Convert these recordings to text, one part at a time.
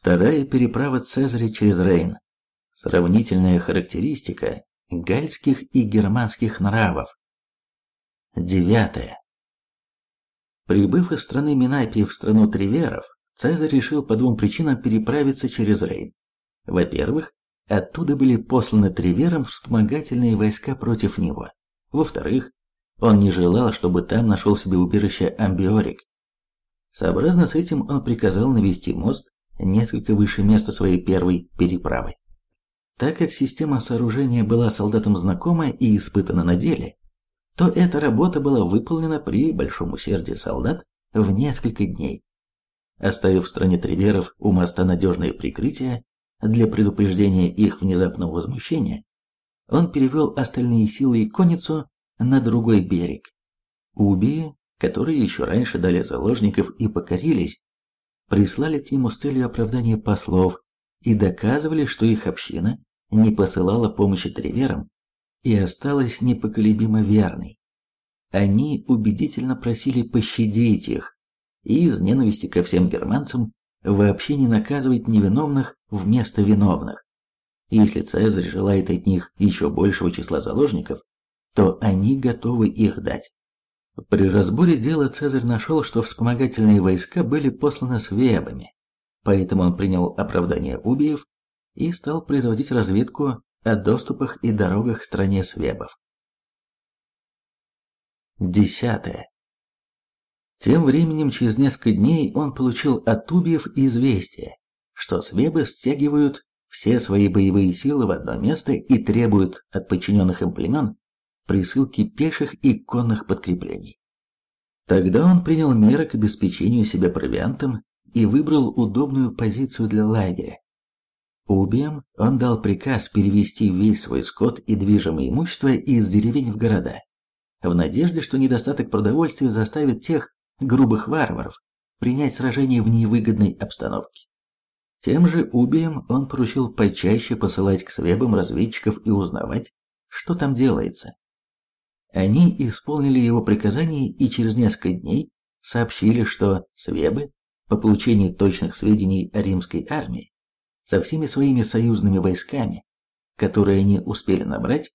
Вторая переправа Цезаря через Рейн. Сравнительная характеристика гальских и германских нравов. Девятое. Прибыв из страны Минапии в страну Триверов, Цезарь решил по двум причинам переправиться через Рейн. Во-первых, оттуда были посланы Тривером вспомогательные войска против него. Во-вторых, он не желал, чтобы там нашел себе убежище Амбиорик. Сообразно с этим он приказал навести мост несколько выше места своей первой переправы. Так как система сооружения была солдатам знакома и испытана на деле, то эта работа была выполнена при большом усердии солдат в несколько дней. Оставив в стране Триверов у моста надежное прикрытие для предупреждения их внезапного возмущения, он перевел остальные силы и конницу на другой берег. Убии, которые еще раньше дали заложников и покорились, прислали к нему с целью оправдания послов и доказывали, что их община не посылала помощи Триверам и осталась непоколебимо верной. Они убедительно просили пощадить их и из ненависти ко всем германцам вообще не наказывать невиновных вместо виновных. Если Цезарь желает от них еще большего числа заложников, то они готовы их дать. При разборе дела Цезарь нашел, что вспомогательные войска были посланы свебами, поэтому он принял оправдание убиев и стал производить разведку о доступах и дорогах к стране свебов. Десятое. Тем временем через несколько дней он получил от убиев известие, что свебы стягивают все свои боевые силы в одно место и требуют от подчиненных им племен присылки пеших и конных подкреплений. Тогда он принял меры к обеспечению себя провиантом и выбрал удобную позицию для лагеря. Убием он дал приказ перевести весь свой скот и движимое имущество из деревень в города, в надежде, что недостаток продовольствия заставит тех грубых варваров принять сражение в невыгодной обстановке. Тем же Убием он поручил почаще посылать к свебам разведчиков и узнавать, что там делается. Они исполнили его приказание и через несколько дней сообщили, что свебы, по получении точных сведений о римской армии, со всеми своими союзными войсками, которые они успели набрать,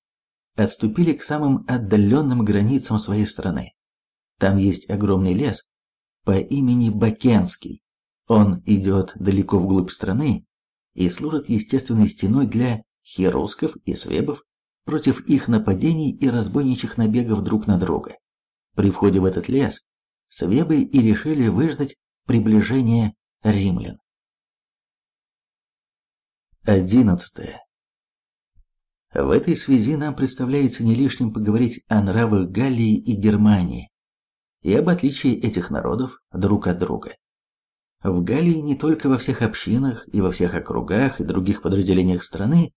отступили к самым отдаленным границам своей страны. Там есть огромный лес по имени Бакенский. Он идет далеко вглубь страны и служит естественной стеной для херусков и свебов, против их нападений и разбойничьих набегов друг на друга. При входе в этот лес свебы и решили выждать приближение римлян. 11. В этой связи нам представляется не лишним поговорить о нравах Галлии и Германии и об отличии этих народов друг от друга. В Галлии не только во всех общинах и во всех округах и других подразделениях страны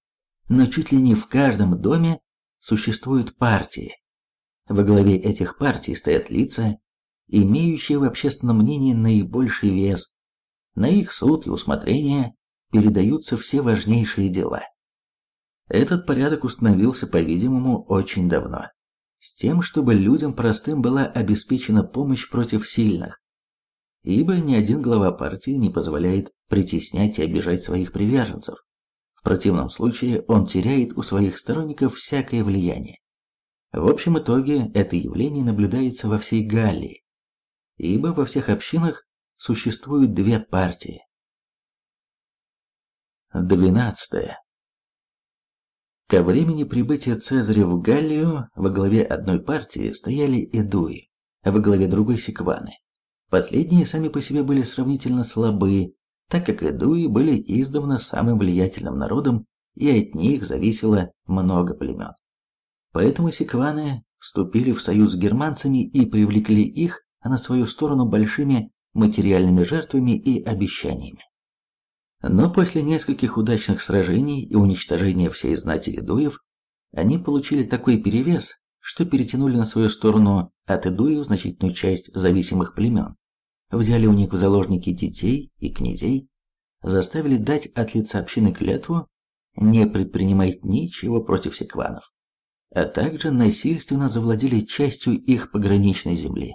но чуть ли не в каждом доме существуют партии. Во главе этих партий стоят лица, имеющие в общественном мнении наибольший вес. На их суд и усмотрение передаются все важнейшие дела. Этот порядок установился, по-видимому, очень давно, с тем, чтобы людям простым была обеспечена помощь против сильных, ибо ни один глава партии не позволяет притеснять и обижать своих приверженцев противном случае он теряет у своих сторонников всякое влияние. В общем итоге это явление наблюдается во всей Галлии, ибо во всех общинах существуют две партии. 12. Ко времени прибытия Цезаря в Галлию во главе одной партии стояли эдуи, а во главе другой секваны. Последние сами по себе были сравнительно слабы так как эдуи были издавна самым влиятельным народом, и от них зависело много племен. Поэтому секваны вступили в союз с германцами и привлекли их на свою сторону большими материальными жертвами и обещаниями. Но после нескольких удачных сражений и уничтожения всей знати эдуев, они получили такой перевес, что перетянули на свою сторону от эдуев значительную часть зависимых племен взяли у них в заложники детей и князей, заставили дать от лица общины клятву не предпринимать ничего против секванов, а также насильственно завладели частью их пограничной земли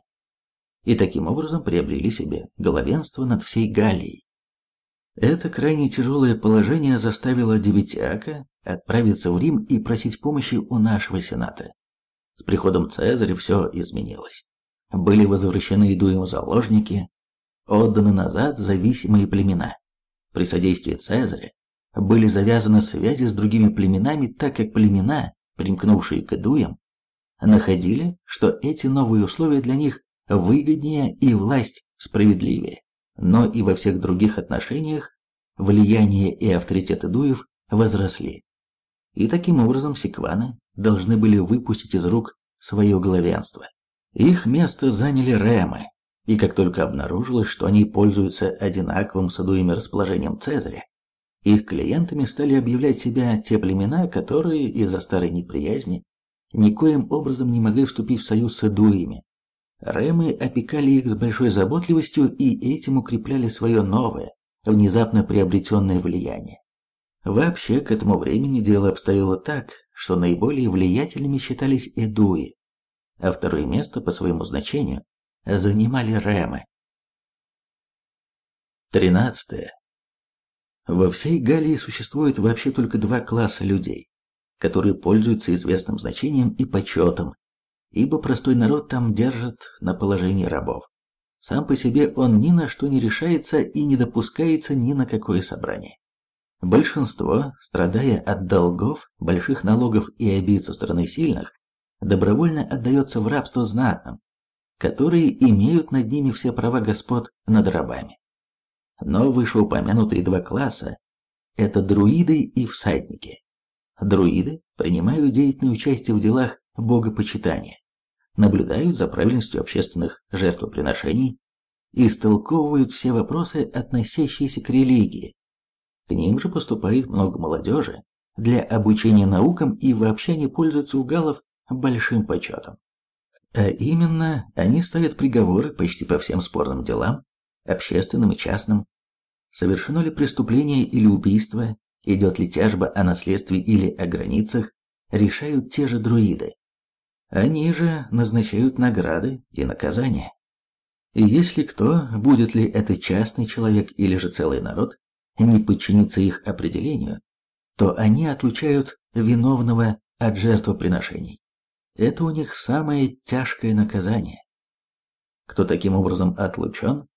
и таким образом приобрели себе главенство над всей Галлией. Это крайне тяжелое положение заставило Девятиака отправиться в Рим и просить помощи у нашего Сената. С приходом Цезаря все изменилось. Были возвращены Идуем заложники, отданы назад зависимые племена. При содействии Цезаря были завязаны связи с другими племенами, так как племена, примкнувшие к Идуям, находили, что эти новые условия для них выгоднее и власть справедливее. Но и во всех других отношениях влияние и авторитет Идуев возросли. И таким образом секваны должны были выпустить из рук свое главенство. Их место заняли ремы, и как только обнаружилось, что они пользуются одинаковым с Идуями расположением Цезаря, их клиентами стали объявлять себя те племена, которые из-за старой неприязни никоим образом не могли вступить в союз с Эдуями. Ремы опекали их с большой заботливостью и этим укрепляли свое новое, внезапно приобретенное влияние. Вообще, к этому времени дело обстояло так, что наиболее влиятельными считались Эдуи, а второе место по своему значению занимали Ремы. Тринадцатое. Во всей Галлии существует вообще только два класса людей которые пользуются известным значением и почетом, ибо простой народ там держит на положении рабов. Сам по себе он ни на что не решается и не допускается ни на какое собрание. Большинство, страдая от долгов, больших налогов и обид со стороны сильных, добровольно отдается в рабство знатным, которые имеют над ними все права господ над рабами. Но вышеупомянутые два класса – это друиды и всадники. Друиды принимают деятельное участие в делах богопочитания, наблюдают за правильностью общественных жертвоприношений, истолковывают все вопросы, относящиеся к религии. К ним же поступает много молодежи для обучения наукам и вообще не пользуются у галлов большим почетом. А именно, они ставят приговоры почти по всем спорным делам, общественным и частным. Совершено ли преступление или убийство, идет ли тяжба о наследстве или о границах, решают те же друиды. Они же назначают награды и наказания. И если кто, будет ли это частный человек или же целый народ, не подчинится их определению, то они отлучают виновного от жертвоприношений. Это у них самое тяжкое наказание. Кто таким образом отлучен,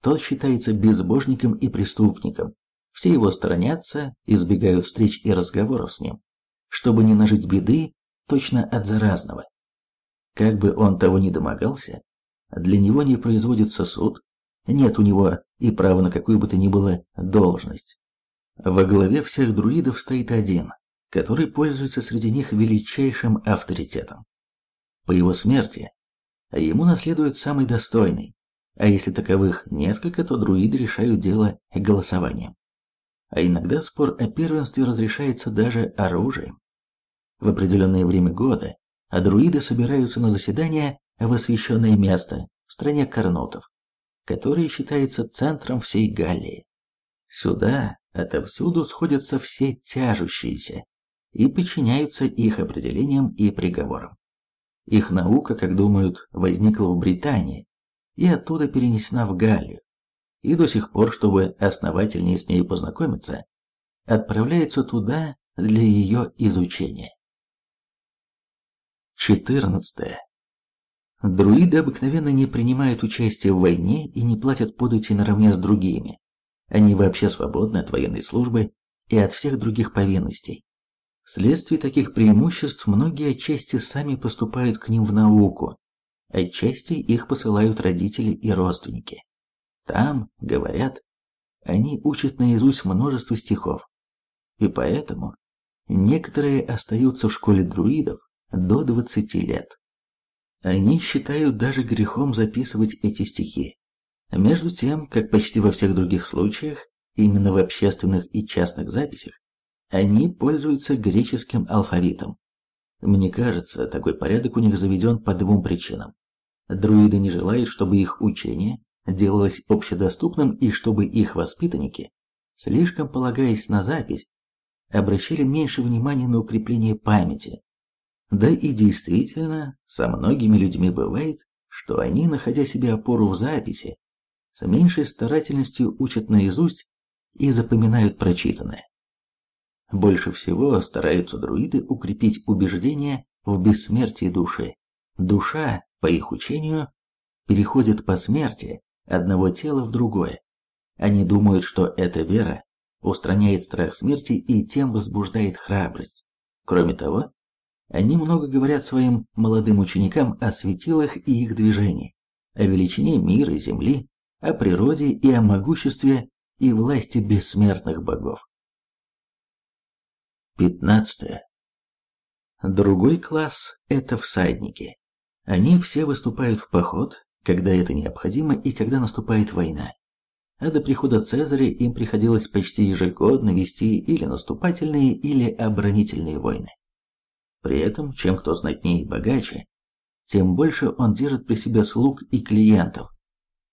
тот считается безбожником и преступником, все его сторонятся, избегают встреч и разговоров с ним, чтобы не нажить беды точно от заразного. Как бы он того ни домогался, для него не производится суд, нет у него и права на какую бы то ни было должность. Во главе всех друидов стоит один, который пользуется среди них величайшим авторитетом. По его смерти ему наследует самый достойный, а если таковых несколько, то друиды решают дело голосованием а иногда спор о первенстве разрешается даже оружием. В определенное время года а друиды собираются на заседание в освященное место в стране Карнотов, которое считается центром всей Галлии. Сюда отовсюду сходятся все тяжущиеся и подчиняются их определениям и приговорам. Их наука, как думают, возникла в Британии и оттуда перенесена в Галлию, и до сих пор, чтобы основательнее с ней познакомиться, отправляется туда для ее изучения. 14. Друиды обыкновенно не принимают участие в войне и не платят подати наравне с другими. Они вообще свободны от военной службы и от всех других повинностей. Вследствие таких преимуществ многие отчасти сами поступают к ним в науку, отчасти их посылают родители и родственники. Там, говорят, они учат наизусть множество стихов, и поэтому некоторые остаются в школе друидов до 20 лет. Они считают даже грехом записывать эти стихи. Между тем, как почти во всех других случаях, именно в общественных и частных записях, они пользуются греческим алфавитом. Мне кажется, такой порядок у них заведен по двум причинам. Друиды не желают, чтобы их учение делалось общедоступным и чтобы их воспитанники, слишком полагаясь на запись, обращали меньше внимания на укрепление памяти. Да и действительно, со многими людьми бывает, что они, находя себе опору в записи, с меньшей старательностью учат наизусть и запоминают прочитанное. Больше всего стараются друиды укрепить убеждение в бессмертии души. Душа, по их учению, переходит по смерти одного тела в другое. Они думают, что эта вера устраняет страх смерти и тем возбуждает храбрость. Кроме того, они много говорят своим молодым ученикам о светилах и их движении, о величине мира и земли, о природе и о могуществе и власти бессмертных богов. 15. Другой класс – это всадники. Они все выступают в поход, когда это необходимо и когда наступает война. А до прихода Цезаря им приходилось почти ежегодно вести или наступательные, или оборонительные войны. При этом, чем кто знатнее и богаче, тем больше он держит при себе слуг и клиентов.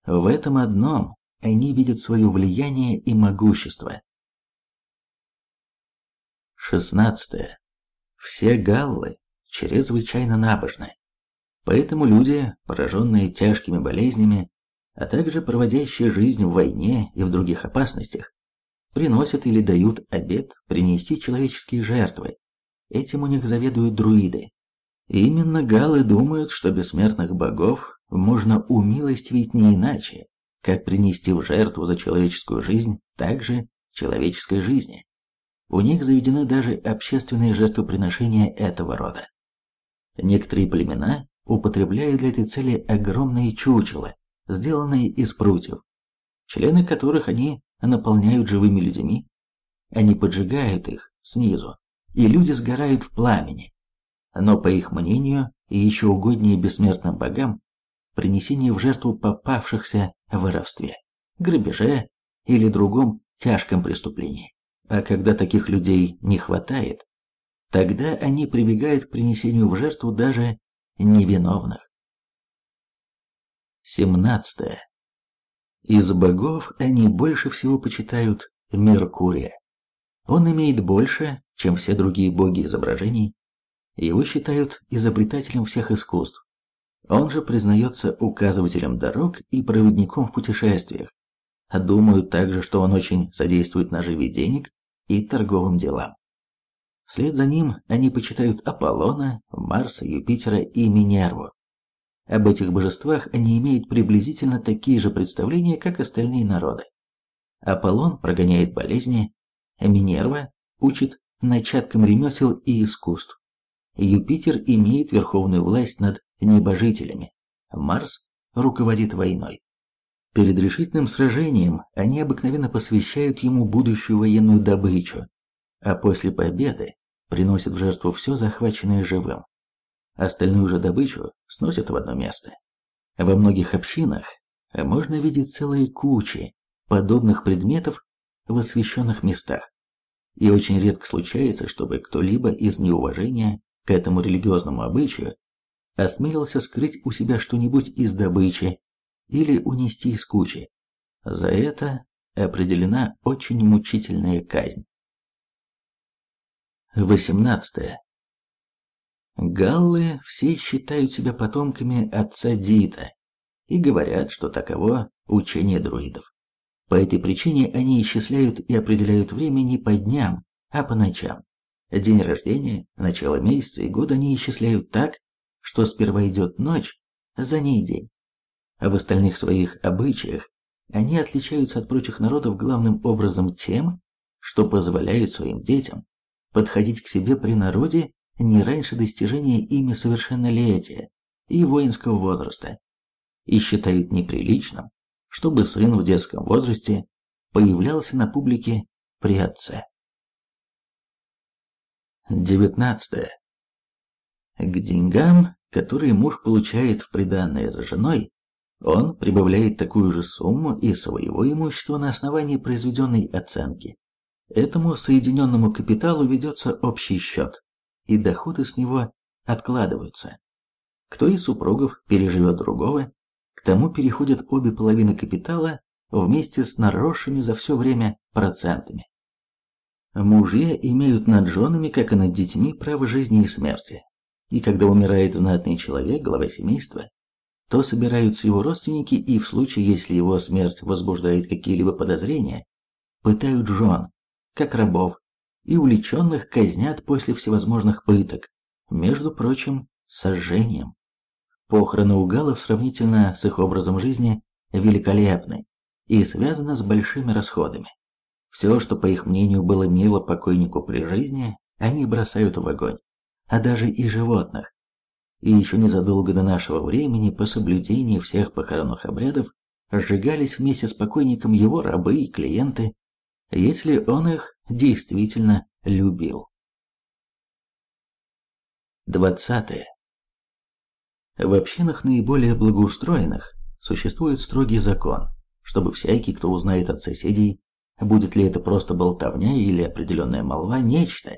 В этом одном они видят свое влияние и могущество. 16. Все галлы чрезвычайно набожны. Поэтому люди, пораженные тяжкими болезнями, а также проводящие жизнь в войне и в других опасностях, приносят или дают обет принести человеческие жертвы. Этим у них заведуют друиды. И именно галлы думают, что бессмертных богов можно умилостивить не иначе, как принести в жертву за человеческую жизнь также человеческой жизни. У них заведены даже общественные жертвоприношения этого рода. Некоторые племена употребляют для этой цели огромные чучела, сделанные из прутьев, члены которых они наполняют живыми людьми. Они поджигают их снизу, и люди сгорают в пламени. Но, по их мнению, и еще угоднее бессмертным богам, принесение в жертву попавшихся в воровстве, грабеже или другом тяжком преступлении. А когда таких людей не хватает, тогда они прибегают к принесению в жертву даже невиновных. 17. Из богов они больше всего почитают Меркурия. Он имеет больше, чем все другие боги изображений. Его считают изобретателем всех искусств. Он же признается указывателем дорог и проводником в путешествиях. Думают также, что он очень содействует наживе денег и торговым делам. Вслед за ним они почитают Аполлона, Марса, Юпитера и Минерву. Об этих божествах они имеют приблизительно такие же представления, как остальные народы. Аполлон прогоняет болезни, Минерва учит начаткам ремесел и искусств. Юпитер имеет верховную власть над небожителями, Марс руководит войной. Перед решительным сражением они обыкновенно посвящают ему будущую военную добычу, а после победы приносят в жертву все захваченное живым. Остальную же добычу сносят в одно место. Во многих общинах можно видеть целые кучи подобных предметов в освященных местах. И очень редко случается, чтобы кто-либо из неуважения к этому религиозному обычаю осмелился скрыть у себя что-нибудь из добычи или унести из кучи. За это определена очень мучительная казнь. 18. Галлы все считают себя потомками отца Дита и говорят, что таково учение друидов. По этой причине они исчисляют и определяют время не по дням, а по ночам. День рождения, начало месяца и года они исчисляют так, что сперва идет ночь, а за ней день. А в остальных своих обычаях они отличаются от прочих народов главным образом тем, что позволяют своим детям подходить к себе при народе не раньше достижения ими совершеннолетия и воинского возраста, и считают неприличным, чтобы сын в детском возрасте появлялся на публике при отце. 19. К деньгам, которые муж получает в приданное за женой, он прибавляет такую же сумму из своего имущества на основании произведенной оценки. Этому соединенному капиталу ведется общий счет, и доходы с него откладываются. Кто из супругов переживет другого, к тому переходят обе половины капитала вместе с наросшими за все время процентами. Мужья имеют над женами, как и над детьми, право жизни и смерти. И когда умирает знатный человек, глава семейства, то собираются его родственники и в случае, если его смерть возбуждает какие-либо подозрения, пытают жен, как рабов, и увлеченных казнят после всевозможных пыток, между прочим, сожжением. Похороны у галов сравнительно с их образом жизни великолепны и связаны с большими расходами. Все, что, по их мнению, было мило покойнику при жизни, они бросают в огонь, а даже и животных. И еще незадолго до нашего времени, по соблюдении всех похоронных обрядов, сжигались вместе с покойником его рабы и клиенты, если он их действительно любил. 20. В общинах наиболее благоустроенных существует строгий закон, чтобы всякий, кто узнает от соседей, будет ли это просто болтовня или определенная молва, нечто,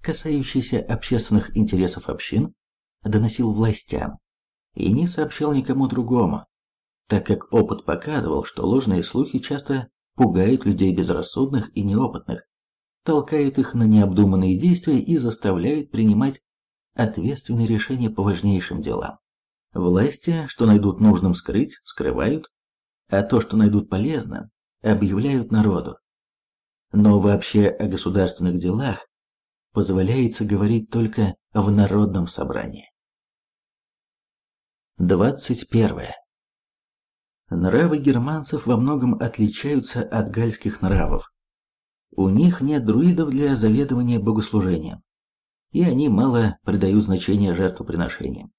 касающееся общественных интересов общин, доносил властям и не сообщал никому другому, так как опыт показывал, что ложные слухи часто пугают людей безрассудных и неопытных, толкают их на необдуманные действия и заставляют принимать ответственные решения по важнейшим делам. Власти, что найдут нужным скрыть, скрывают, а то, что найдут полезным, объявляют народу. Но вообще о государственных делах позволяется говорить только в народном собрании. 21. Нравы германцев во многом отличаются от гальских нравов. У них нет друидов для заведования богослужением, и они мало придают значения жертвоприношениям.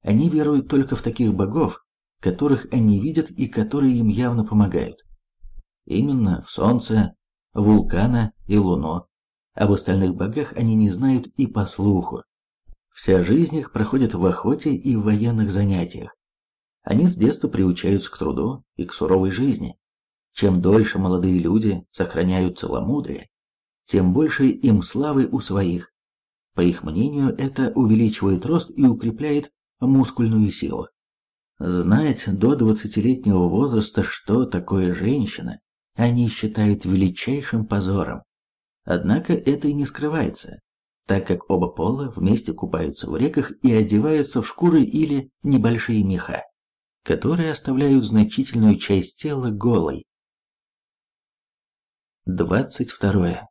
Они веруют только в таких богов, которых они видят и которые им явно помогают. Именно в солнце, вулкана и луну. Об остальных богах они не знают и по слуху. Вся жизнь их проходит в охоте и в военных занятиях. Они с детства приучаются к труду и к суровой жизни. Чем дольше молодые люди сохраняют целомудрие, тем больше им славы у своих. По их мнению, это увеличивает рост и укрепляет мускульную силу. Знать до двадцатилетнего возраста, что такое женщина, они считают величайшим позором. Однако это и не скрывается, так как оба пола вместе купаются в реках и одеваются в шкуры или небольшие меха, которые оставляют значительную часть тела голой. 22.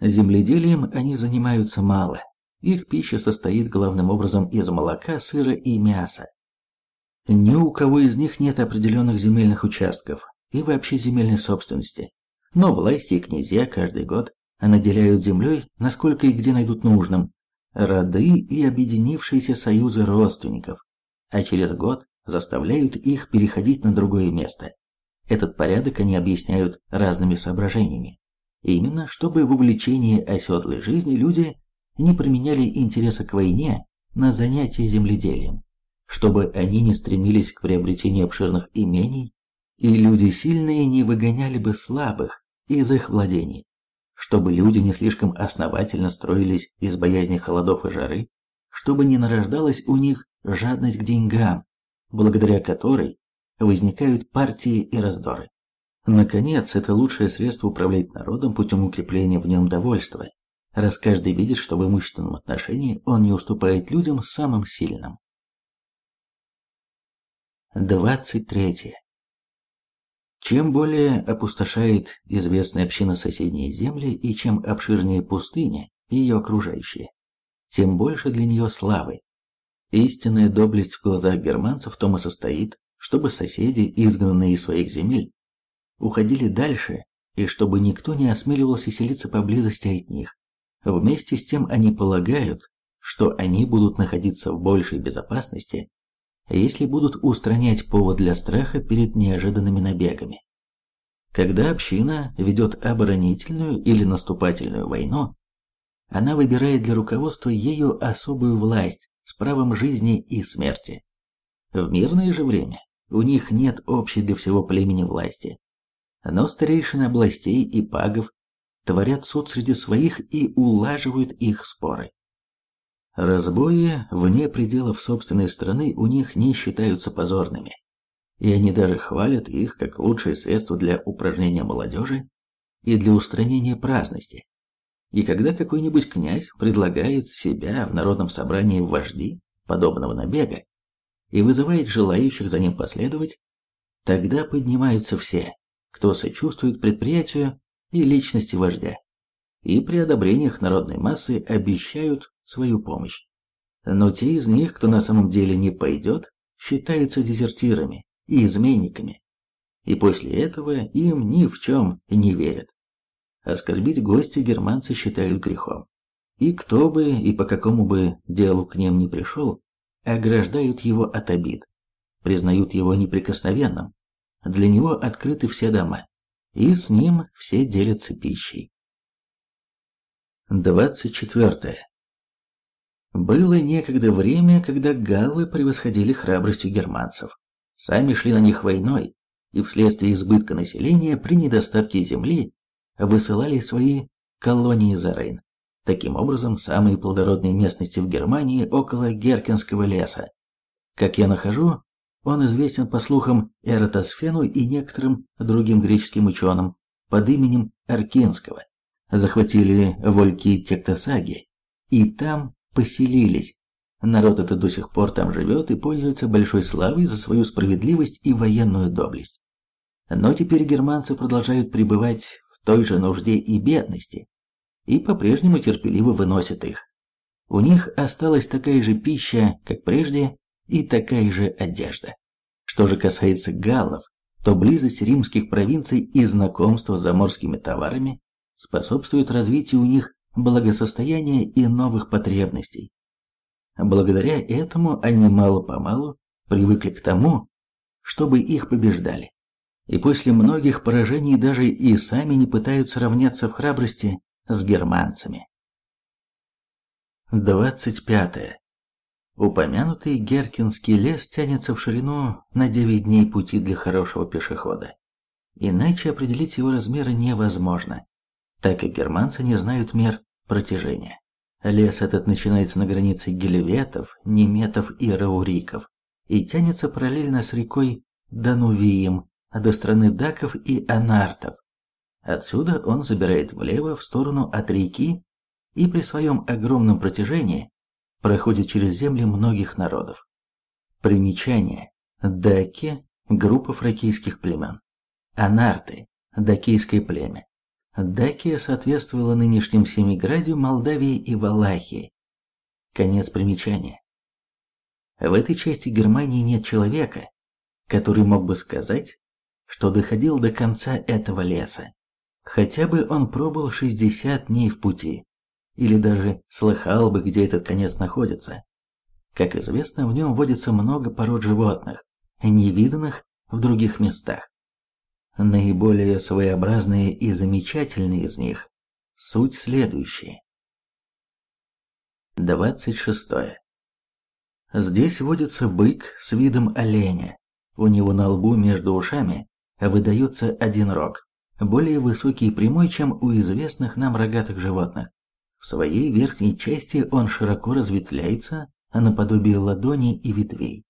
Земледелием они занимаются мало. Их пища состоит главным образом из молока, сыра и мяса. Ни у кого из них нет определенных земельных участков и вообще земельной собственности. Но власти и князья каждый год наделяют землей, насколько и где найдут нужным, роды и объединившиеся союзы родственников, а через год заставляют их переходить на другое место. Этот порядок они объясняют разными соображениями. Именно, чтобы в увлечении оседлой жизни люди не применяли интереса к войне на занятия земледелием, чтобы они не стремились к приобретению обширных имений, и люди сильные не выгоняли бы слабых из их владений, чтобы люди не слишком основательно строились из боязни холодов и жары, чтобы не нарождалась у них жадность к деньгам, благодаря которой возникают партии и раздоры. Наконец, это лучшее средство управлять народом путем укрепления в нем довольства, раз каждый видит, что в имущественном отношении он не уступает людям самым сильным. 23. Чем более опустошает известная община соседние земли и чем обширнее пустыня, ее окружающие, тем больше для нее славы. Истинная доблесть в глазах германцев в том и состоит, чтобы соседи, изгнанные из своих земель, уходили дальше, и чтобы никто не осмеливался селиться поблизости от них. Вместе с тем они полагают, что они будут находиться в большей безопасности, если будут устранять повод для страха перед неожиданными набегами. Когда община ведет оборонительную или наступательную войну, она выбирает для руководства ею особую власть с правом жизни и смерти. В мирное же время у них нет общей для всего племени власти, но старейшины областей и пагов творят суд среди своих и улаживают их споры. Разбои вне пределов собственной страны у них не считаются позорными, и они даже хвалят их как лучшее средство для упражнения молодежи и для устранения праздности. И когда какой-нибудь князь предлагает себя в народном собрании в вожди подобного набега и вызывает желающих за ним последовать, тогда поднимаются все, кто сочувствует предприятию и личности вождя, и при одобрениях народной массы обещают свою помощь. Но те из них, кто на самом деле не пойдет, считаются дезертирами и изменниками, и после этого им ни в чем не верят. Оскорбить гостя германцы считают грехом. И кто бы и по какому бы делу к ним не пришел, ограждают его от обид, признают его неприкосновенным, для него открыты все дома, и с ним все делятся пищей. 24. Было некогда время, когда галлы превосходили храбростью германцев, сами шли на них войной, и вследствие избытка населения при недостатке земли высылали свои колонии за Рейн. Таким образом, самые плодородные местности в Германии около Геркенского леса. Как я нахожу, он известен по слухам Эратосфену и некоторым другим греческим ученым под именем Аркинского. Захватили вольки Тектосаги и там поселились. Народ этот до сих пор там живет и пользуется большой славой за свою справедливость и военную доблесть. Но теперь германцы продолжают пребывать в той же нужде и бедности, и по-прежнему терпеливо выносят их. У них осталась такая же пища, как прежде, и такая же одежда. Что же касается галлов, то близость римских провинций и знакомство с заморскими товарами способствует развитию у них благосостояния и новых потребностей. Благодаря этому они мало-помалу привыкли к тому, чтобы их побеждали. И после многих поражений даже и сами не пытаются равняться в храбрости с германцами. 25. Упомянутый Геркинский лес тянется в ширину на 9 дней пути для хорошего пешехода. Иначе определить его размеры невозможно, так как германцы не знают мер протяжения. Лес этот начинается на границе гельветов, неметов и рауриков и тянется параллельно с рекой Данувием до страны даков и анартов. Отсюда он забирает влево в сторону от реки и при своем огромном протяжении проходит через земли многих народов. Примечание. Даки – группа фракийских племен. Анарты – дакийское племя. Дакия соответствовала нынешним Семиградию, Молдавии и Валахии. Конец примечания. В этой части Германии нет человека, который мог бы сказать, что доходил до конца этого леса. Хотя бы он пробыл 60 дней в пути или даже слыхал бы, где этот конец находится. Как известно, в нем водится много пород животных, невиданных в других местах. Наиболее своеобразные и замечательные из них – суть следующие. 26. Здесь водится бык с видом оленя. У него на лбу между ушами выдается один рог, более высокий и прямой, чем у известных нам рогатых животных. В своей верхней части он широко разветвляется наподобие ладони и ветвей.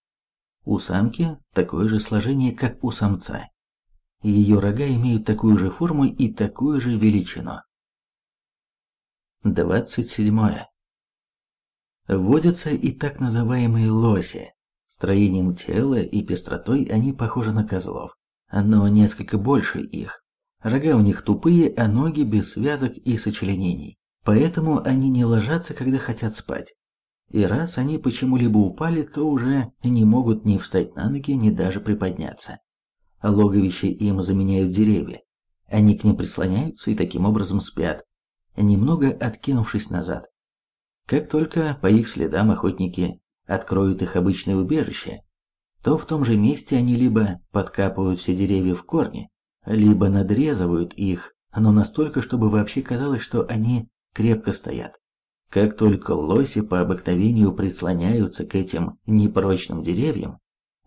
У самки такое же сложение, как у самца. Ее рога имеют такую же форму и такую же величину. 27. Водятся и так называемые лоси. Строением тела и пестротой они похожи на козлов, но несколько больше их. Рога у них тупые, а ноги без связок и сочленений. Поэтому они не ложатся, когда хотят спать. И раз они почему-либо упали, то уже не могут ни встать на ноги, ни даже приподняться. Логовище им заменяют деревья. Они к ним прислоняются и таким образом спят, немного откинувшись назад. Как только по их следам охотники откроют их обычное убежище, то в том же месте они либо подкапывают все деревья в корне, либо надрезывают их, но настолько, чтобы вообще казалось, что они крепко стоят. Как только лоси по обыкновению прислоняются к этим непрочным деревьям,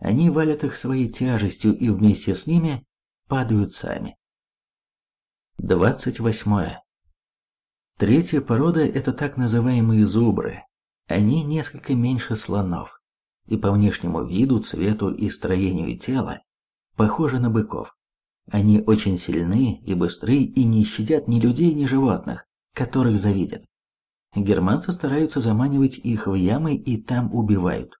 они валят их своей тяжестью и вместе с ними падают сами. 28. Третья порода – это так называемые зубры. Они несколько меньше слонов, и по внешнему виду, цвету и строению тела похожи на быков. Они очень сильны и быстры и не щадят ни людей, ни животных которых завидят. Германцы стараются заманивать их в ямы и там убивают.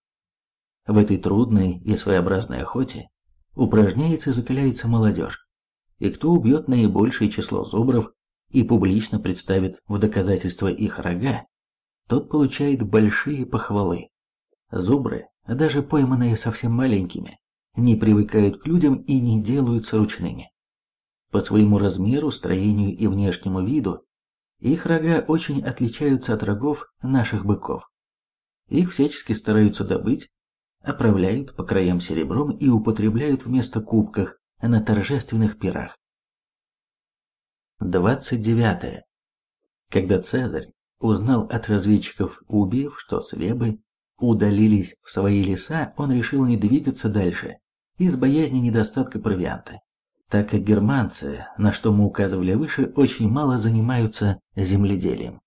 В этой трудной и своеобразной охоте упражняется и закаляется молодежь. и кто убьет наибольшее число зубров и публично представит в доказательство их рога, тот получает большие похвалы. Зубры, даже пойманные совсем маленькими, не привыкают к людям и не делаются ручными. По своему размеру, строению и внешнему виду их рога очень отличаются от рогов наших быков. Их всячески стараются добыть, оправляют по краям серебром и употребляют вместо кубках на торжественных пирах. 29. Когда Цезарь узнал от разведчиков убив, что свебы удалились в свои леса, он решил не двигаться дальше из боязни недостатка провианта, так как германцы, на что мы указывали выше, очень мало занимаются земледелием.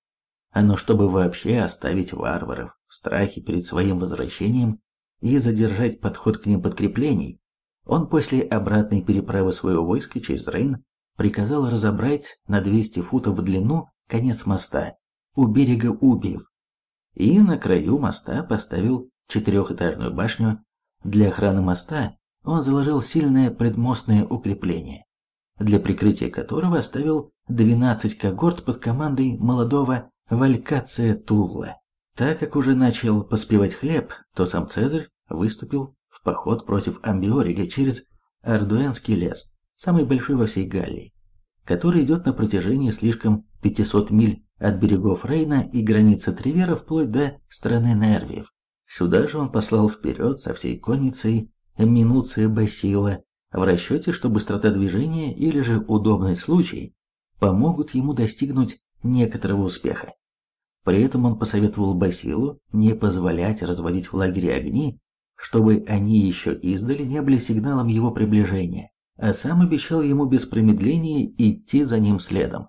Но чтобы вообще оставить варваров в страхе перед своим возвращением и задержать подход к ним подкреплений, он после обратной переправы своего войска через Рейн приказал разобрать на 200 футов в длину конец моста у берега Убиев и на краю моста поставил четырехэтажную башню. Для охраны моста он заложил сильное предмостное укрепление, для прикрытия которого оставил 12 когорт под командой молодого Валькация Тулла. Так как уже начал поспевать хлеб, то сам Цезарь выступил в поход против Амбиорига через Ардуэнский лес, самый большой во всей Галлии, который идет на протяжении слишком 500 миль от берегов Рейна и границы Тривера вплоть до страны Нервиев. Сюда же он послал вперед со всей конницей Минуция Басила в расчете, что быстрота движения или же удобный случай помогут ему достигнуть некоторого успеха. При этом он посоветовал Басилу не позволять разводить в лагере огни чтобы они еще издали не были сигналом его приближения, а сам обещал ему без промедления идти за ним следом.